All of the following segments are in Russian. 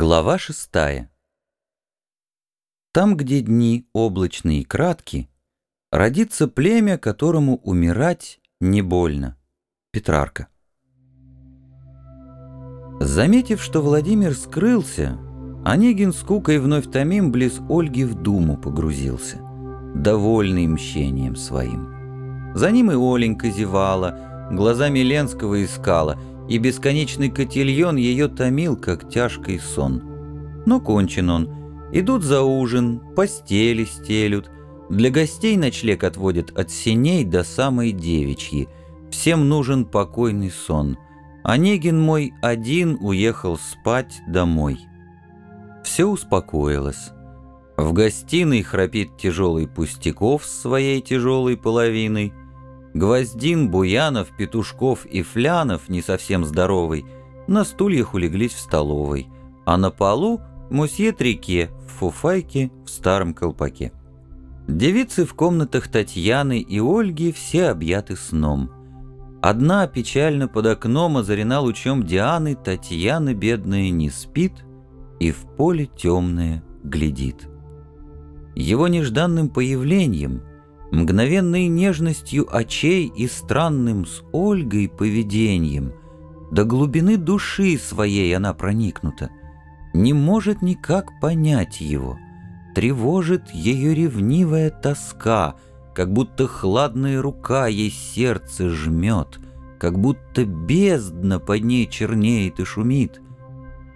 Глава шестая. Там, где дни облачные и кратки, родится племя, которому умирать не больно. Петрарка. Заметив, что Владимир скрылся, Онегин скукой вновь томим близ Ольги в думу погрузился, довольный мщением своим. За ним и Оленька зевала, глазами Ленского искала — и бесконечный котельон ее томил, как тяжкий сон. Но кончен он. Идут за ужин, постели стелют. Для гостей ночлег отводят от синей до самой девичьи. Всем нужен покойный сон. Онегин мой один уехал спать домой. Все успокоилось. В гостиной храпит тяжелый Пустяков с своей тяжелой половиной. Гвоздин, Буянов, Петушков и Флянов, не совсем здоровый, на стульях улеглись в столовой, а на полу мусье Трике в фуфайке в старом колпаке. Девицы в комнатах Татьяны и Ольги все объяты сном. Одна печально под окном озарена лучом Дианы, Татьяна, бедная, не спит и в поле темное глядит. Его нежданным появлением — мгновенной нежностью очей и странным с Ольгой поведением, до глубины души своей она проникнута, не может никак понять его, тревожит ее ревнивая тоска, как будто хладная рука ей сердце жмет, как будто бездна под ней чернеет и шумит.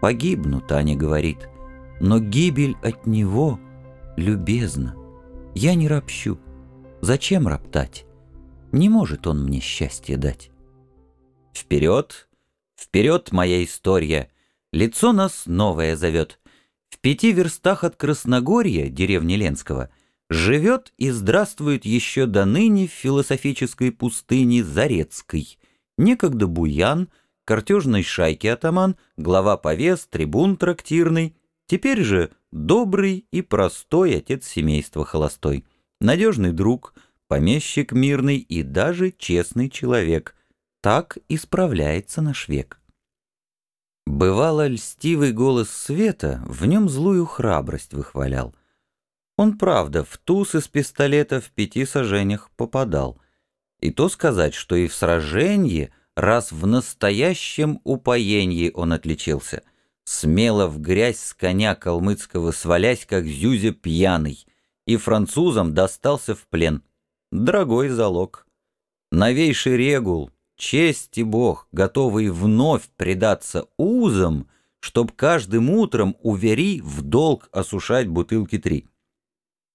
«Погибну», — Таня говорит, — «но гибель от него любезна. Я не ропщу». Зачем роптать? Не может он мне счастье дать. Вперед, вперед, моя история, лицо нас новое зовет. В пяти верстах от Красногорья, деревни Ленского, живет и здравствует еще до ныне в философической пустыне Зарецкой. Некогда буян, картежной шайки атаман, глава повес, трибун трактирный, теперь же добрый и простой отец семейства холостой надежный друг, помещик мирный и даже честный человек. Так исправляется наш век. Бывало, льстивый голос света в нем злую храбрость выхвалял. Он, правда, в туз из пистолета в пяти сажениях попадал. И то сказать, что и в сражении, раз в настоящем упоении он отличился, смело в грязь с коня калмыцкого свалясь, как зюзя пьяный — и французам достался в плен. Дорогой залог. Новейший регул, честь и бог, готовый вновь предаться узам, чтоб каждым утром увери в долг осушать бутылки три.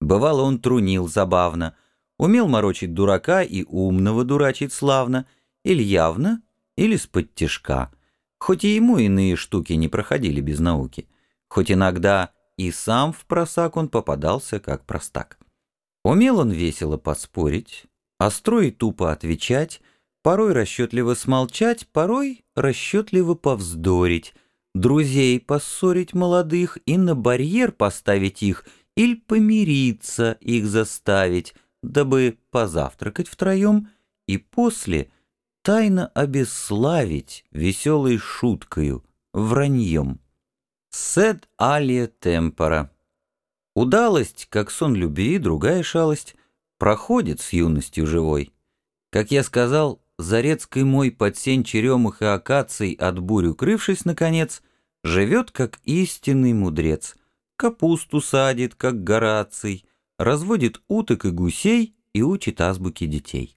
Бывало, он трунил забавно, умел морочить дурака и умного дурачить славно, или явно, или с-под тяжка, хоть и ему иные штуки не проходили без науки, хоть иногда и сам в просак он попадался как простак. Умел он весело поспорить, остро и тупо отвечать, порой расчетливо смолчать, порой расчетливо повздорить, друзей поссорить молодых и на барьер поставить их или помириться их заставить, дабы позавтракать втроем и после тайно обесславить веселой шуткою, враньем. Сед алия темпора. Удалость, как сон любви, другая шалость, проходит с юностью живой. Как я сказал, Зарецкий мой под сень черемых и акаций от бурю крывшись, наконец, живет, как истинный мудрец. Капусту садит, как Гораций, разводит уток и гусей и учит азбуки детей.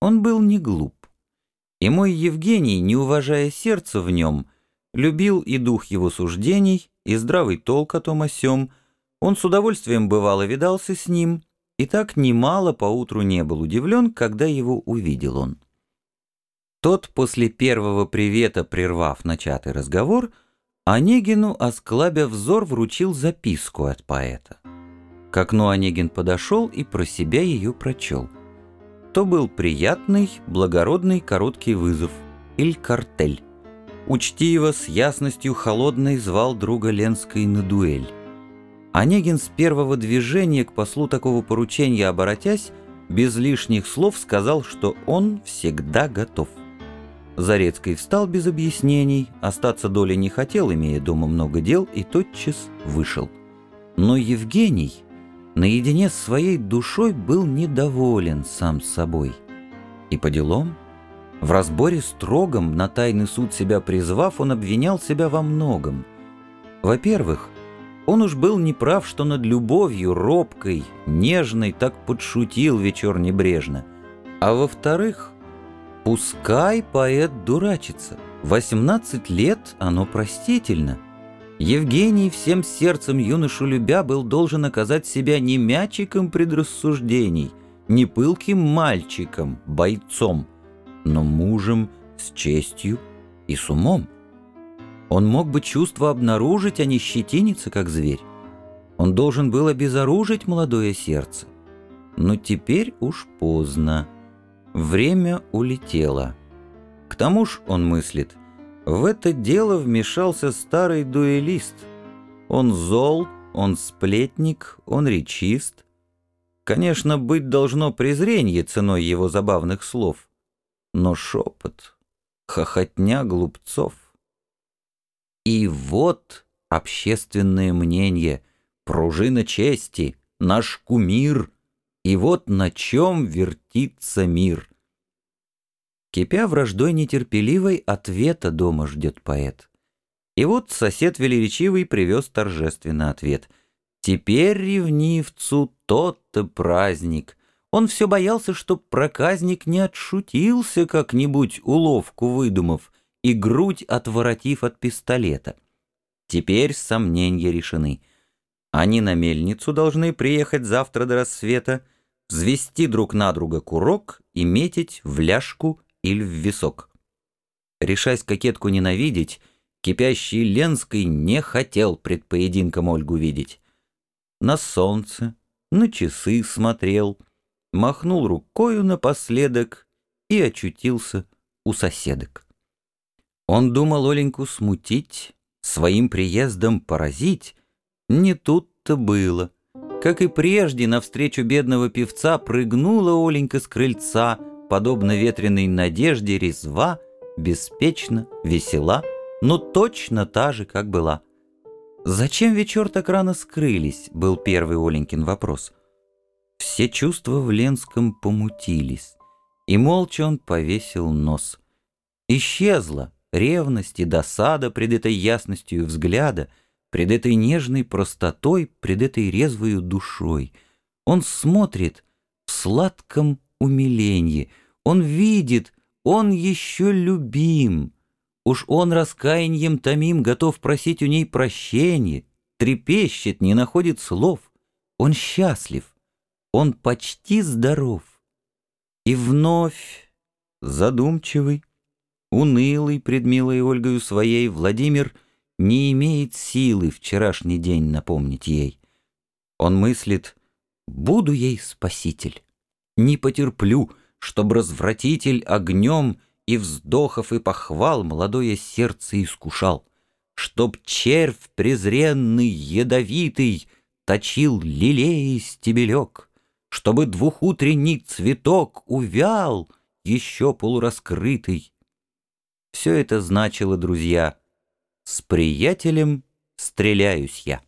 Он был не глуп. И мой Евгений, не уважая сердца в нем, — любил и дух его суждений, и здравый толк о том о сём. Он с удовольствием бывало видался с ним, и так немало поутру не был удивлен, когда его увидел он. Тот после первого привета, прервав начатый разговор, Онегину, осклабя взор, вручил записку от поэта. К окну Онегин подошел и про себя ее прочел. То был приятный, благородный короткий вызов, или картель учтиво, с ясностью холодной звал друга Ленской на дуэль. Онегин с первого движения к послу такого поручения оборотясь, без лишних слов сказал, что он всегда готов. Зарецкий встал без объяснений, остаться доли не хотел, имея дома много дел, и тотчас вышел. Но Евгений наедине с своей душой был недоволен сам собой. И по делам, в разборе строгом, на тайный суд себя призвав, он обвинял себя во многом. Во-первых, он уж был неправ, что над любовью робкой, нежной так подшутил вечер небрежно. А во-вторых, пускай поэт дурачится. 18 лет оно простительно — Евгений, всем сердцем юношу любя, был должен оказать себя не мячиком предрассуждений, не пылким мальчиком, бойцом, но мужем с честью и с умом. Он мог бы чувство обнаружить, а не щетиниться, как зверь. Он должен был обезоружить молодое сердце. Но теперь уж поздно. Время улетело. К тому ж, он мыслит, в это дело вмешался старый дуэлист. Он зол, он сплетник, он речист. Конечно, быть должно презрение ценой его забавных слов. Но шепот, хохотня глупцов. И вот общественное мнение, пружина чести, наш кумир, и вот на чем вертится мир — Кипя враждой нетерпеливой, ответа дома ждет поэт. И вот сосед велеречивый привез торжественно ответ. Теперь ревнивцу тот-то праздник. Он все боялся, чтоб проказник не отшутился как-нибудь, уловку выдумав, и грудь отворотив от пистолета. Теперь сомнения решены. Они на мельницу должны приехать завтра до рассвета, взвести друг на друга курок и метить в ляжку или в висок. Решаясь кокетку ненавидеть, кипящий Ленской не хотел пред поединком Ольгу видеть. На солнце, на часы смотрел, махнул рукою напоследок и очутился у соседок. Он думал Оленьку смутить, своим приездом поразить. Не тут-то было. Как и прежде, навстречу бедного певца прыгнула Оленька с крыльца — подобно ветреной надежде, резва, беспечно, весела, но точно та же, как была. «Зачем вечер так рано скрылись?» — был первый Оленькин вопрос. Все чувства в Ленском помутились, и молча он повесил нос. Исчезла ревность и досада пред этой ясностью взгляда, пред этой нежной простотой, пред этой резвою душой. Он смотрит в сладком умиленье. Он видит, он еще любим. Уж он раскаянием томим готов просить у ней прощения, трепещет, не находит слов. Он счастлив, он почти здоров. И вновь задумчивый, унылый пред милой Ольгою своей Владимир не имеет силы вчерашний день напомнить ей. Он мыслит, буду ей спаситель не потерплю, чтоб развратитель огнем и вздохов и похвал молодое сердце искушал, чтоб червь презренный, ядовитый точил лилеи стебелек, чтобы двухутренний цветок увял, еще полураскрытый. Все это значило, друзья, с приятелем стреляюсь я.